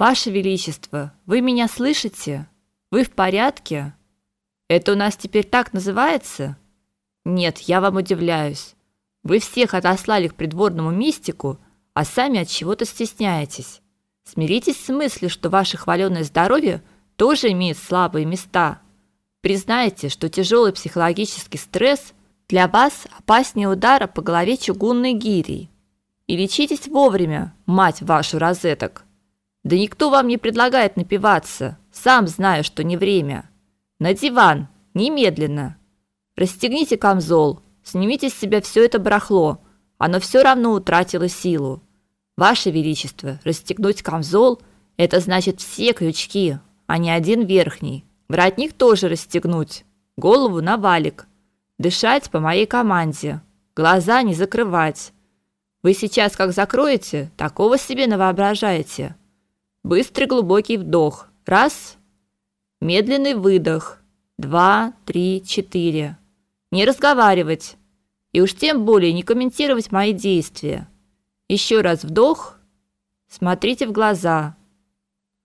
Ваше величество, вы меня слышите? Вы в порядке? Это у нас теперь так называется? Нет, я вам удивляюсь. Вы всех отослали к придворному мистику, а сами от чего-то стесняетесь. Смиритесь с мыслью, что ваше хваленое здоровье тоже имеет слабые места. Признайте, что тяжелый психологический стресс для вас опаснее удара по голове чугунной гирей. И лечитесь вовремя, мать вашу розеток. Да никто вам не предлагает напиваться. Сам знаю, что не время. На диван, немедленно. Расстегните камзол, снимите с себя все это барахло. Оно все равно утратило силу. Ваше величество, расстегнуть камзол это значит все крючки, а не один верхний. Воротник тоже расстегнуть. Голову на валик. Дышать по моей команде. Глаза не закрывать. Вы сейчас как закроете, такого себе навоображаете. Быстрый глубокий вдох. Раз. Медленный выдох. Два, три, четыре. Не разговаривать. И уж тем более не комментировать мои действия. Еще раз вдох. Смотрите в глаза.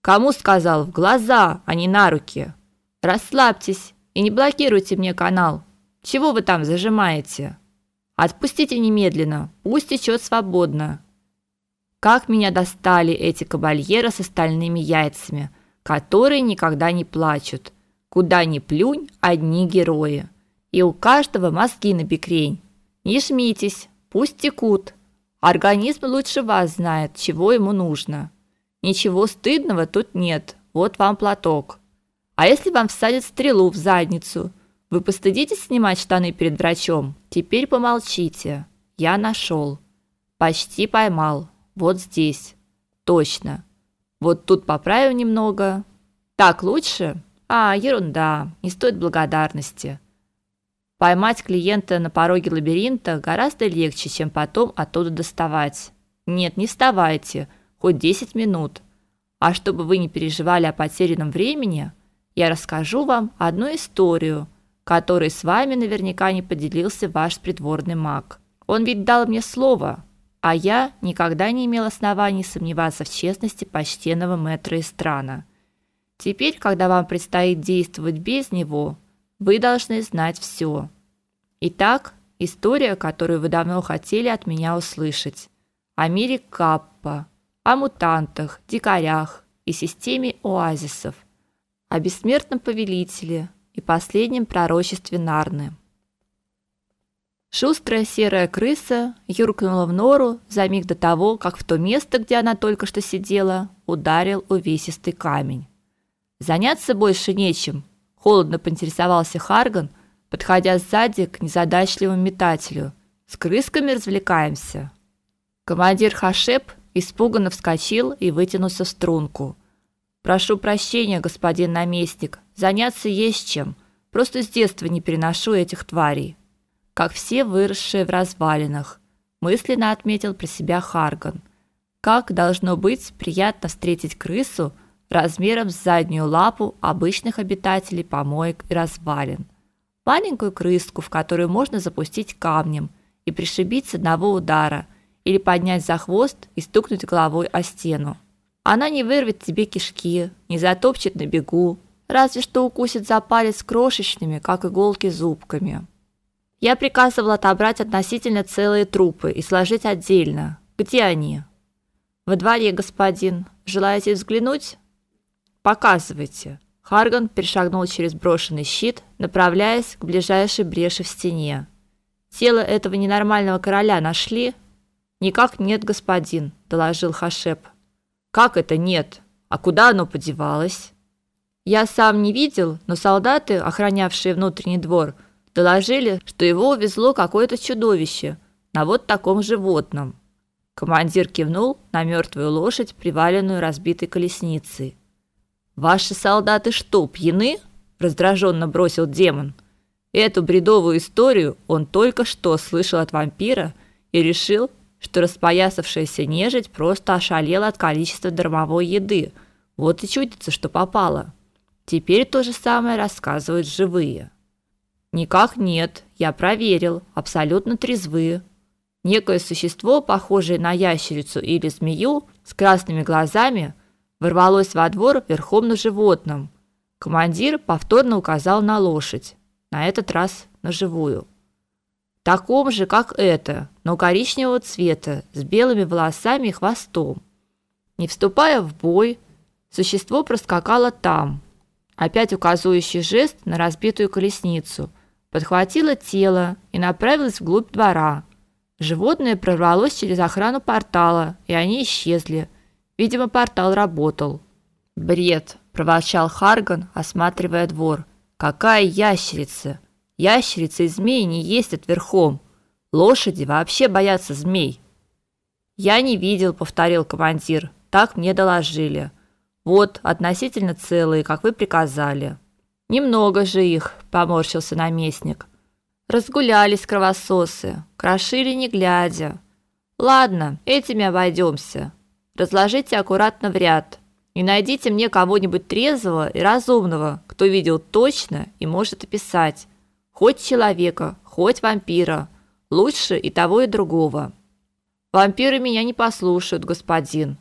Кому сказал в глаза, а не на руки? Расслабьтесь и не блокируйте мне канал. Чего вы там зажимаете? Отпустите немедленно, пусть течет свободно. Как меня достали эти кабальеры с остальными яйцами, которые никогда не плачут. Куда ни плюнь, одни герои. И у каждого мозги на бекрень. Не жмитесь, пусть текут. Организм лучше вас знает, чего ему нужно. Ничего стыдного тут нет. Вот вам платок. А если вам всадят стрелу в задницу, вы постыдитесь снимать штаны перед врачом? Теперь помолчите. Я нашел. Почти поймал. Вот здесь. Точно. Вот тут поправим немного. Так лучше? А, ерунда. Не стоит благодарности. Поймать клиента на пороге лабиринта гораздо легче, чем потом оттуда доставать. Нет, не вставайте. Хоть 10 минут. А чтобы вы не переживали о потерянном времени, я расскажу вам одну историю, которой с вами наверняка не поделился ваш придворный маг. Он ведь дал мне слово, а я никогда не имел оснований сомневаться в честности почтенного мэтра Эстрана. Теперь, когда вам предстоит действовать без него, вы должны знать все. Итак, история, которую вы давно хотели от меня услышать. О мире Каппа, о мутантах, дикарях и системе оазисов, о бессмертном повелителе и последнем пророчестве Нарны. Шустрая серая крыса юркнула в нору за миг до того, как в то место, где она только что сидела, ударил увесистый камень. Заняться больше нечем, холодно поинтересовался Харган, подходя сзади к незадачливому метателю. С крысками развлекаемся. Командир Хашеп испуганно вскочил и вытянулся в струнку. Прошу прощения, господин наместник, заняться есть чем. Просто с детства не переношу этих тварей как все выросшие в развалинах, мысленно отметил про себя Харган. Как должно быть приятно встретить крысу размером с заднюю лапу обычных обитателей помоек и развалин. Маленькую крыску, в которую можно запустить камнем и пришибить с одного удара, или поднять за хвост и стукнуть головой о стену. Она не вырвет тебе кишки, не затопчет на бегу, разве что укусит за палец крошечными, как иголки, зубками. Я приказывал отобрать относительно целые трупы и сложить отдельно. Где они? Во дворе, господин. Желаете взглянуть? Показывайте. Харган перешагнул через брошенный щит, направляясь к ближайшей бреши в стене. Тело этого ненормального короля нашли? Никак нет, господин, доложил Хашеп. Как это нет? А куда оно подевалось? Я сам не видел, но солдаты, охранявшие внутренний двор, Доложили, что его увезло какое-то чудовище на вот таком животном. Командир кивнул на мертвую лошадь, приваленную разбитой колесницей. Ваши солдаты что, пьяны? раздраженно бросил демон. Эту бредовую историю он только что слышал от вампира и решил, что распоясавшаяся нежить просто ошалела от количества дармовой еды. Вот и чудится, что попало. Теперь то же самое рассказывают живые. Никак нет, я проверил, абсолютно трезвы. Некое существо, похожее на ящерицу или змею, с красными глазами, ворвалось во двор верхом на животном. Командир повторно указал на лошадь, на этот раз на живую. Таком же, как это, но коричневого цвета, с белыми волосами и хвостом. Не вступая в бой, существо проскакало там, опять указывающий жест на разбитую колесницу, подхватило тело и направилось вглубь двора. Животное прорвалось через охрану портала, и они исчезли. Видимо, портал работал. Бред, проворчал Харган, осматривая двор. Какая ящерица! Ящерицы и змеи не ездят верхом. Лошади вообще боятся змей. Я не видел, повторил командир. Так мне доложили. Вот, относительно целые, как вы приказали. Немного же их, поморщился наместник. Разгулялись кровососы, крошили не глядя. Ладно, этими обойдемся. Разложите аккуратно в ряд и найдите мне кого-нибудь трезвого и разумного, кто видел точно и может описать хоть человека, хоть вампира. Лучше и того, и другого. Вампиры меня не послушают, господин.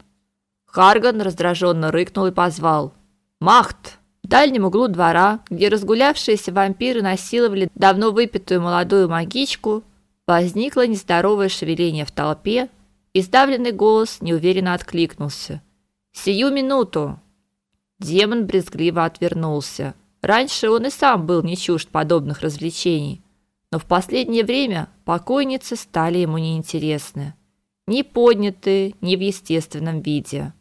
Харган раздраженно рыкнул и позвал: "Махт!" В дальнем углу двора, где разгулявшиеся вампиры насиловали давно выпитую молодую магичку, возникло нездоровое шевеление в толпе, и сдавленный голос неуверенно откликнулся: "Сию минуту!" Демон брезгливо отвернулся. Раньше он и сам был не чужд подобных развлечений, но в последнее время покойницы стали ему неинтересны. Ни поднятые, ни в естественном виде.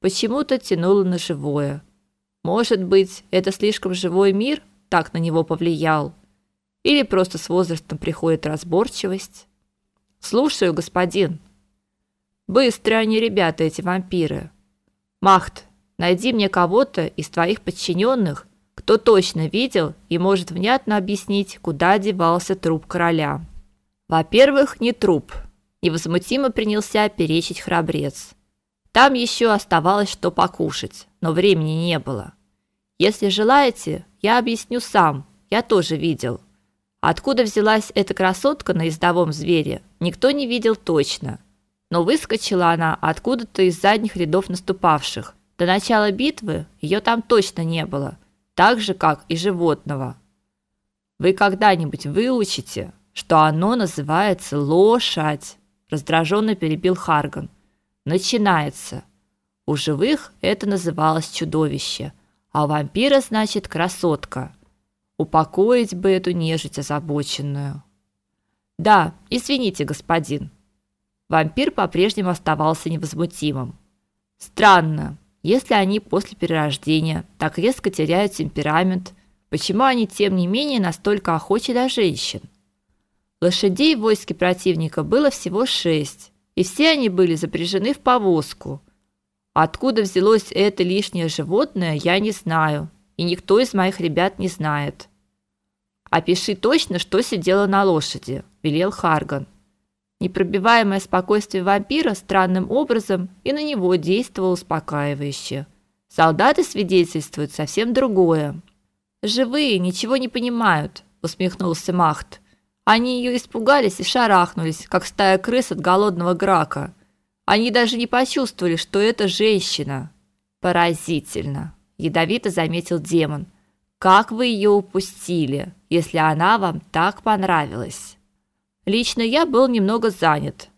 Почему-то тянуло на живое. Может быть, это слишком живой мир так на него повлиял? Или просто с возрастом приходит разборчивость? Слушаю, господин. Быстро они, ребята, эти вампиры. Махт, найди мне кого-то из твоих подчиненных, кто точно видел и может внятно объяснить, куда девался труп короля. Во-первых, не труп. Невозмутимо принялся перечить храбрец. Там еще оставалось что покушать, но времени не было. Если желаете, я объясню сам. Я тоже видел. Откуда взялась эта красотка на ездовом звере, никто не видел точно. Но выскочила она откуда-то из задних рядов наступавших. До начала битвы ее там точно не было так же как и животного. Вы когда-нибудь выучите, что оно называется лошадь? раздраженно перебил Харган. Начинается. У живых это называлось чудовище, а вампира значит красотка. Упокоить бы эту нежить озабоченную. Да, извините, господин. Вампир по-прежнему оставался невозмутимым. Странно, если они после перерождения так резко теряют темперамент, почему они тем не менее настолько охочи до женщин? Лошадей в войске противника было всего шесть, и все они были запряжены в повозку. Откуда взялось это лишнее животное, я не знаю, и никто из моих ребят не знает. Опиши точно, что сидело на лошади, велел Харган. Непробиваемое спокойствие вампира странным образом и на него действовало успокаивающе. Солдаты свидетельствуют совсем другое. Живые ничего не понимают, усмехнулся Махт. Они ее испугались и шарахнулись, как стая крыс от голодного грака. Они даже не почувствовали, что это женщина. Поразительно, ядовито заметил демон. Как вы ее упустили, если она вам так понравилась? Лично я был немного занят.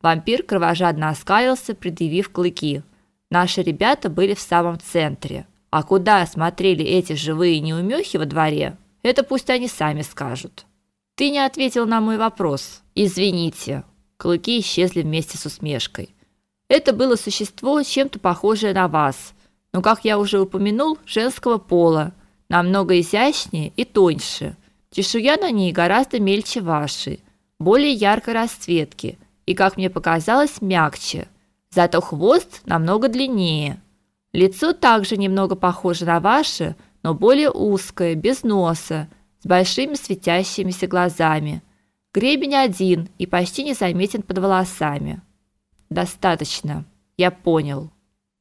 Вампир кровожадно оскалился, предъявив клыки. Наши ребята были в самом центре. А куда смотрели эти живые неумехи во дворе, это пусть они сами скажут. Ты не ответил на мой вопрос. Извините. Клыки исчезли вместе с усмешкой. Это было существо чем-то похожее на вас, но, как я уже упомянул, женского пола, намного изящнее и тоньше. Чешуя на ней гораздо мельче вашей более яркой расцветки и, как мне показалось, мягче. Зато хвост намного длиннее. Лицо также немного похоже на ваше, но более узкое, без носа, с большими светящимися глазами. Гребень один и почти незаметен под волосами. Достаточно. Я понял.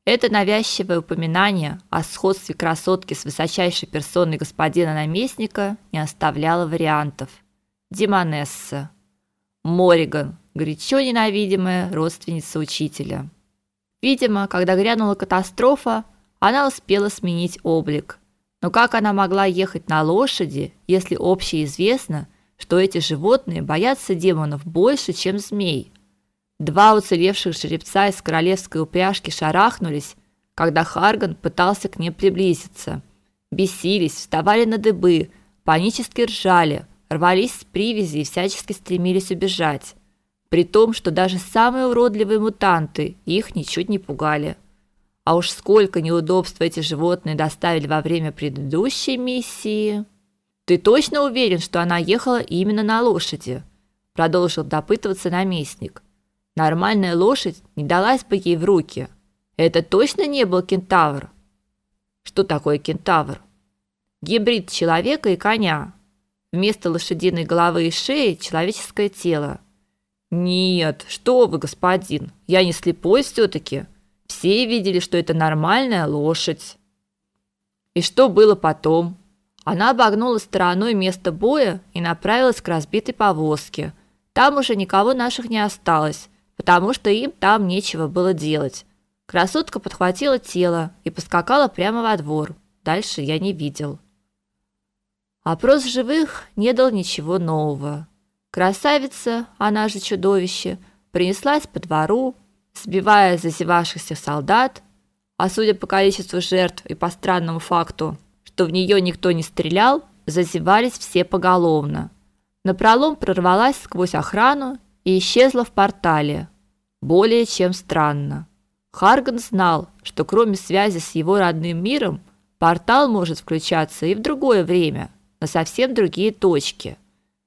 Это навязчивое упоминание о сходстве красотки с высочайшей персоной господина наместника не оставляло вариантов. Демонесса. Мориган, горячо ненавидимая родственница учителя. Видимо, когда грянула катастрофа, она успела сменить облик. Но как она могла ехать на лошади, если общеизвестно, что эти животные боятся демонов больше, чем змей? Два уцелевших жеребца из королевской упряжки шарахнулись, когда Харган пытался к ним приблизиться. Бесились, вставали на дыбы, панически ржали, рвались с привязи и всячески стремились убежать, при том, что даже самые уродливые мутанты их ничуть не пугали. А уж сколько неудобств эти животные доставили во время предыдущей миссии. Ты точно уверен, что она ехала именно на лошади? продолжил допытываться наместник. Нормальная лошадь не далась бы ей в руки. Это точно не был кентавр. Что такое кентавр? Гибрид человека и коня. Вместо лошадиной головы и шеи человеческое тело. Нет, что вы, господин? Я не слепой все таки все видели, что это нормальная лошадь. И что было потом? Она обогнула стороной место боя и направилась к разбитой повозке. Там уже никого наших не осталось, потому что им там нечего было делать. Красотка подхватила тело и поскакала прямо во двор. Дальше я не видел. Опрос живых не дал ничего нового. Красавица, она же чудовище, принеслась по двору, сбивая зазевавшихся солдат, а судя по количеству жертв и по странному факту, что в нее никто не стрелял, зазевались все поголовно. Напролом прорвалась сквозь охрану и исчезла в портале. Более чем странно. Харган знал, что кроме связи с его родным миром, портал может включаться и в другое время, на совсем другие точки.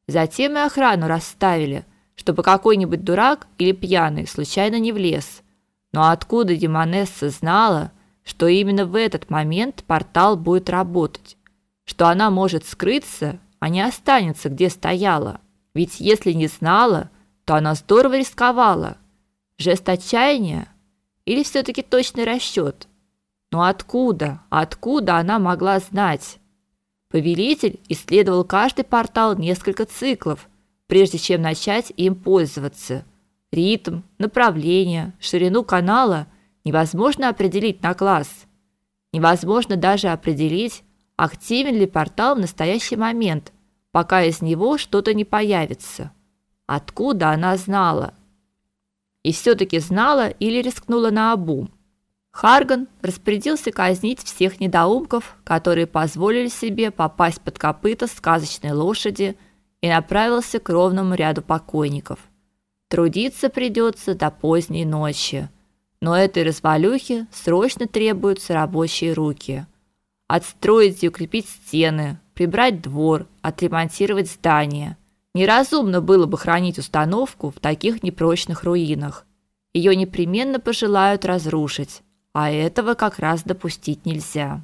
Затем и охрану расставили, чтобы какой-нибудь дурак или пьяный случайно не влез. Но откуда Демонесса знала, что именно в этот момент портал будет работать? Что она может скрыться, а не останется, где стояла? Ведь если не знала, то она здорово рисковала. Жест отчаяния или все таки точный расчет? Но откуда? Откуда она могла знать? Повелитель исследовал каждый портал несколько циклов, прежде чем начать им пользоваться. Ритм, направление, ширину канала невозможно определить на глаз. Невозможно даже определить, активен ли портал в настоящий момент, пока из него что-то не появится. Откуда она знала? И все таки знала или рискнула на обум? Харган распорядился казнить всех недоумков, которые позволили себе попасть под копыта сказочной лошади – и направился к ровному ряду покойников. Трудиться придется до поздней ночи, но этой развалюхе срочно требуются рабочие руки. Отстроить и укрепить стены, прибрать двор, отремонтировать здание. Неразумно было бы хранить установку в таких непрочных руинах. Ее непременно пожелают разрушить, а этого как раз допустить нельзя.